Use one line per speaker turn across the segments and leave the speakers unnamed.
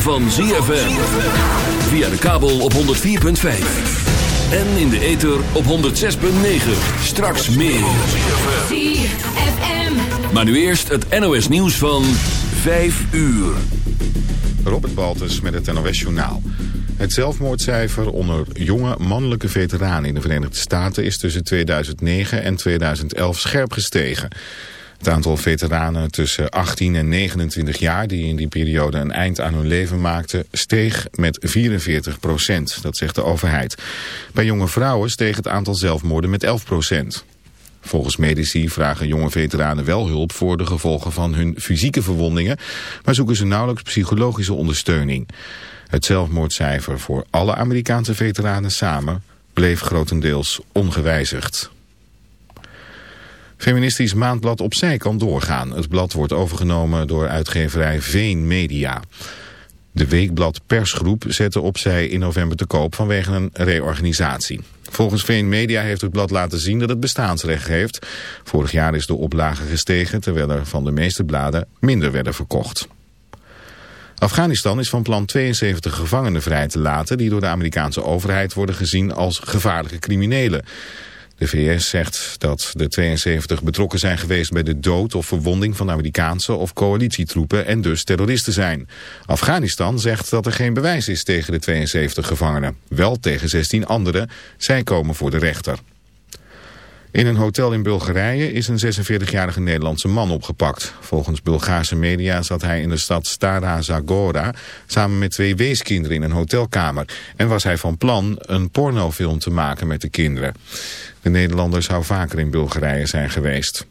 van ZFM. Via de kabel op 104.5. En in de ether op 106.9. Straks meer. ZFM. Maar nu eerst het NOS nieuws van 5 uur.
Robert Baltus met het NOS Journaal. Het zelfmoordcijfer onder jonge mannelijke veteranen in de Verenigde Staten... is tussen 2009 en 2011 scherp gestegen... Het aantal veteranen tussen 18 en 29 jaar die in die periode een eind aan hun leven maakten steeg met 44 procent, dat zegt de overheid. Bij jonge vrouwen steeg het aantal zelfmoorden met 11 procent. Volgens medici vragen jonge veteranen wel hulp voor de gevolgen van hun fysieke verwondingen, maar zoeken ze nauwelijks psychologische ondersteuning. Het zelfmoordcijfer voor alle Amerikaanse veteranen samen bleef grotendeels ongewijzigd. Feministisch Maandblad Opzij kan doorgaan. Het blad wordt overgenomen door uitgeverij Veen Media. De weekblad Persgroep zette Opzij in november te koop vanwege een reorganisatie. Volgens Veen Media heeft het blad laten zien dat het bestaansrecht heeft. Vorig jaar is de oplage gestegen terwijl er van de meeste bladen minder werden verkocht. Afghanistan is van plan 72 gevangenen vrij te laten... die door de Amerikaanse overheid worden gezien als gevaarlijke criminelen. De VS zegt dat de 72 betrokken zijn geweest bij de dood of verwonding van Amerikaanse of coalitietroepen en dus terroristen zijn. Afghanistan zegt dat er geen bewijs is tegen de 72 gevangenen. Wel tegen 16 anderen. Zij komen voor de rechter. In een hotel in Bulgarije is een 46-jarige Nederlandse man opgepakt. Volgens Bulgaarse media zat hij in de stad Stara Zagora samen met twee weeskinderen in een hotelkamer. En was hij van plan een pornofilm te maken met de kinderen. De Nederlander zou vaker in Bulgarije zijn geweest.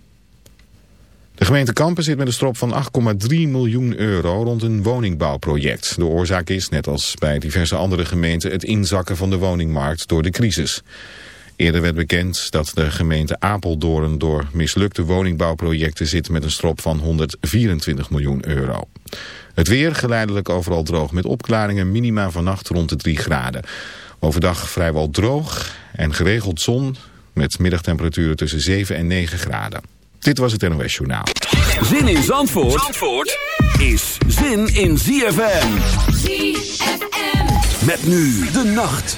De gemeente Kampen zit met een strop van 8,3 miljoen euro rond een woningbouwproject. De oorzaak is, net als bij diverse andere gemeenten, het inzakken van de woningmarkt door de crisis. Eerder werd bekend dat de gemeente Apeldoorn door mislukte woningbouwprojecten zit met een strop van 124 miljoen euro. Het weer geleidelijk overal droog met opklaringen minima vannacht rond de 3 graden. Overdag vrijwel droog en geregeld zon met middagtemperaturen tussen 7 en 9 graden. Dit was het NOS Journaal.
Zin in Zandvoort, Zandvoort is zin in ZFM. ZFM. Met nu de nacht.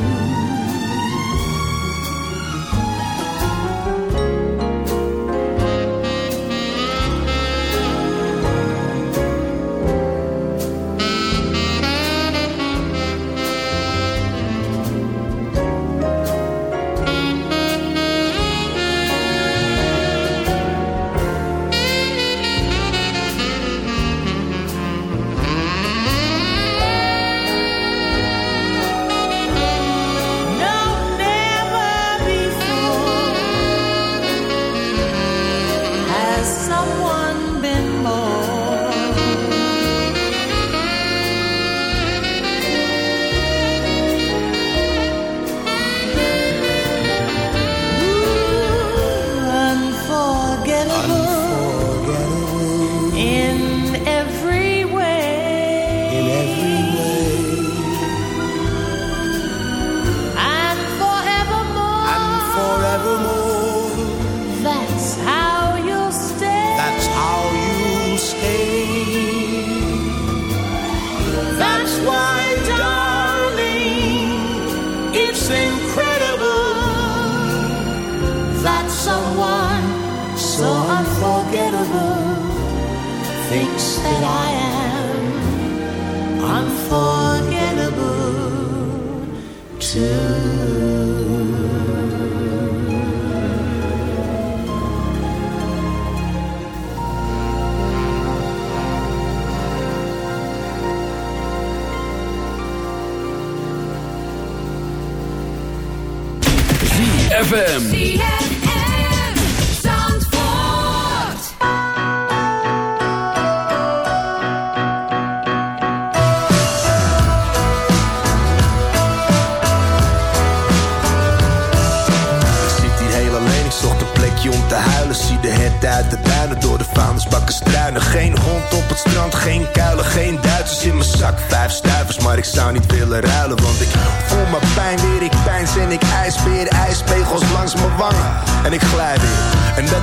ZFM.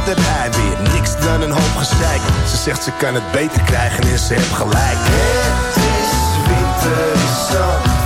dat hij weer niks dan een hoop gezeik. Ze zegt ze kan het beter krijgen en ze heeft gelijk. Het is winter, zand.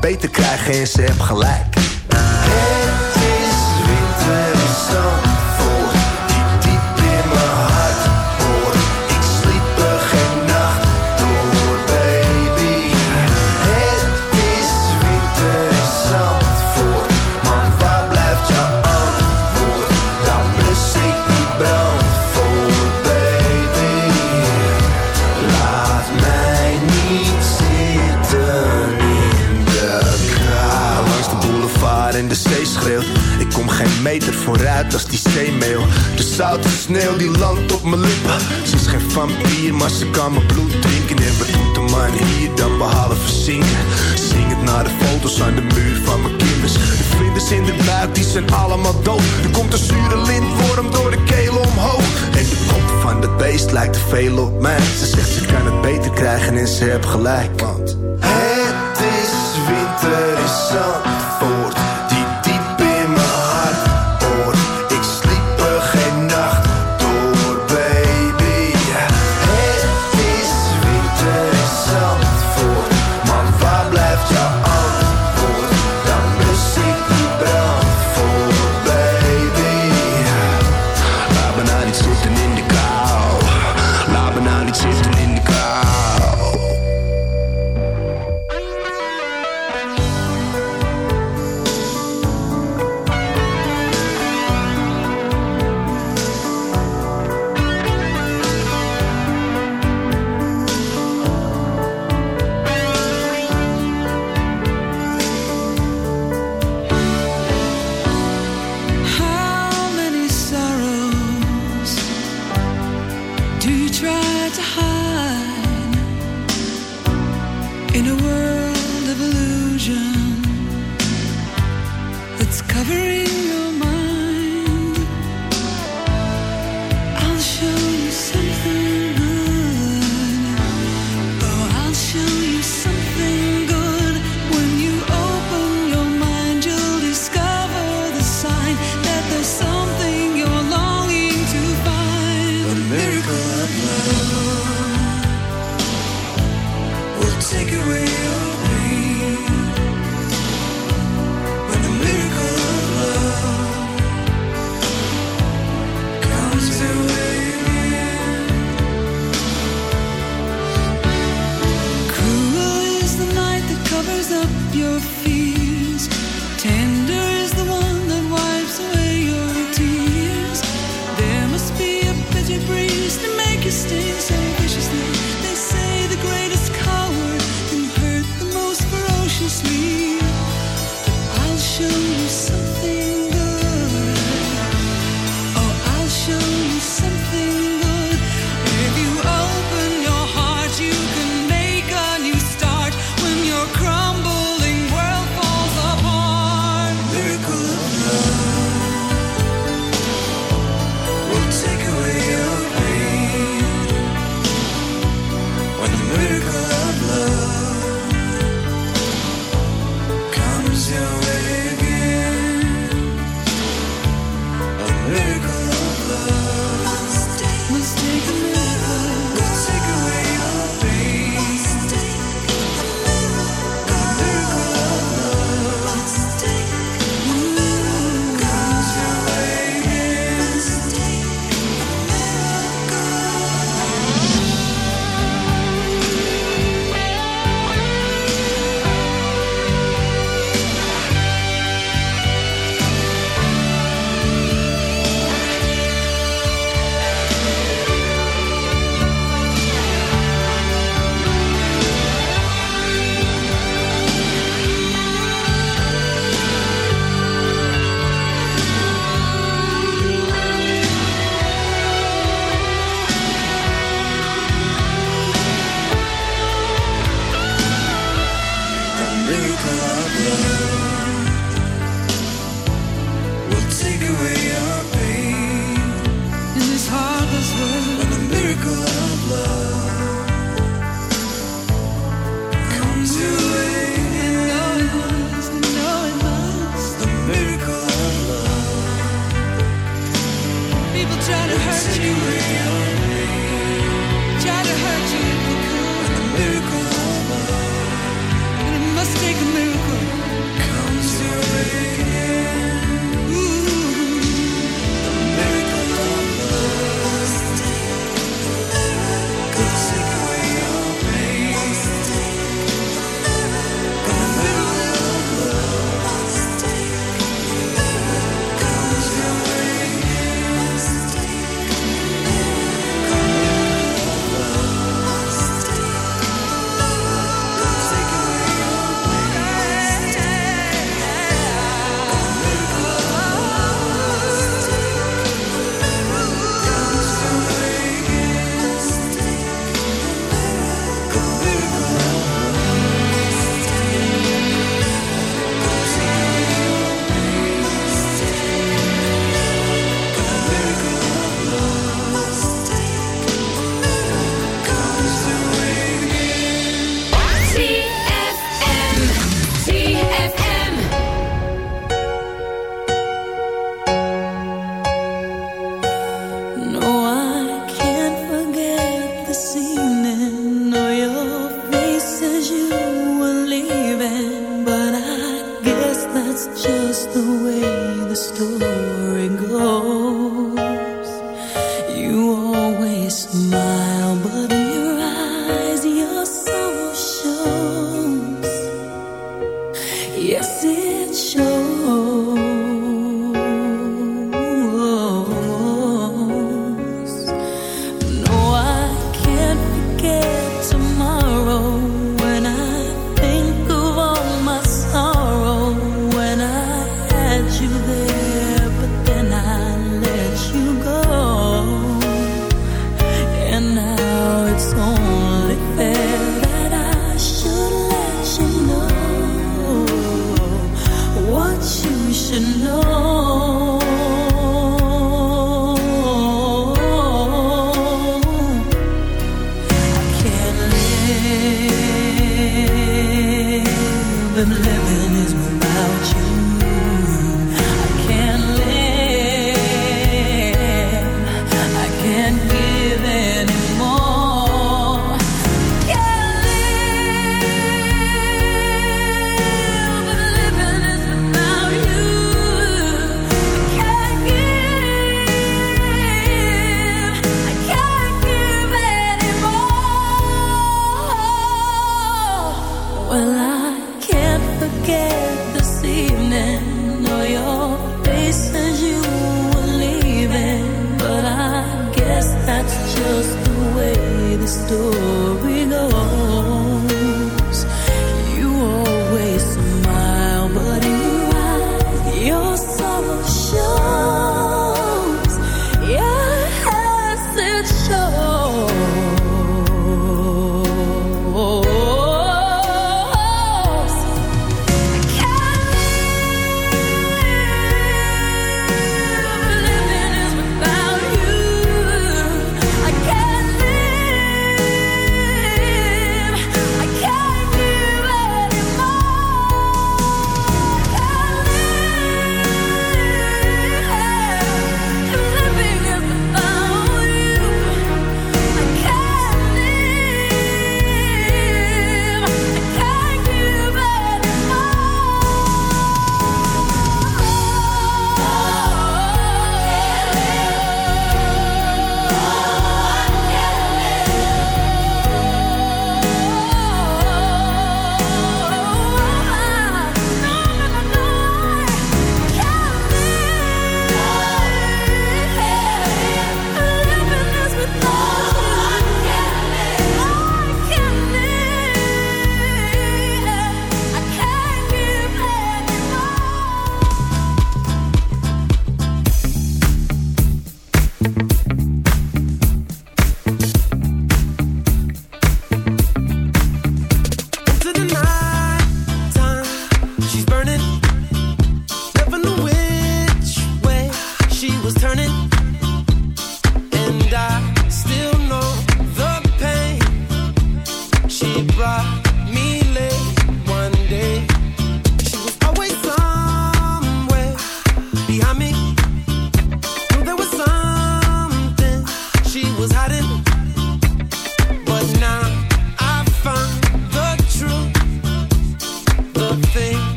beter krijgen en ze heb gelijk. Veel op mij. Ze zegt ze kan het beter krijgen en ze heb gelijk. every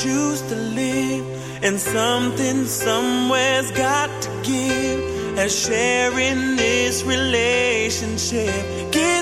choose to live, and something somewhere's got to give. And sharing this relationship, give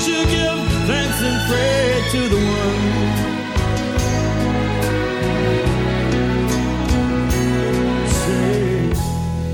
Should give thanks and pray to the one.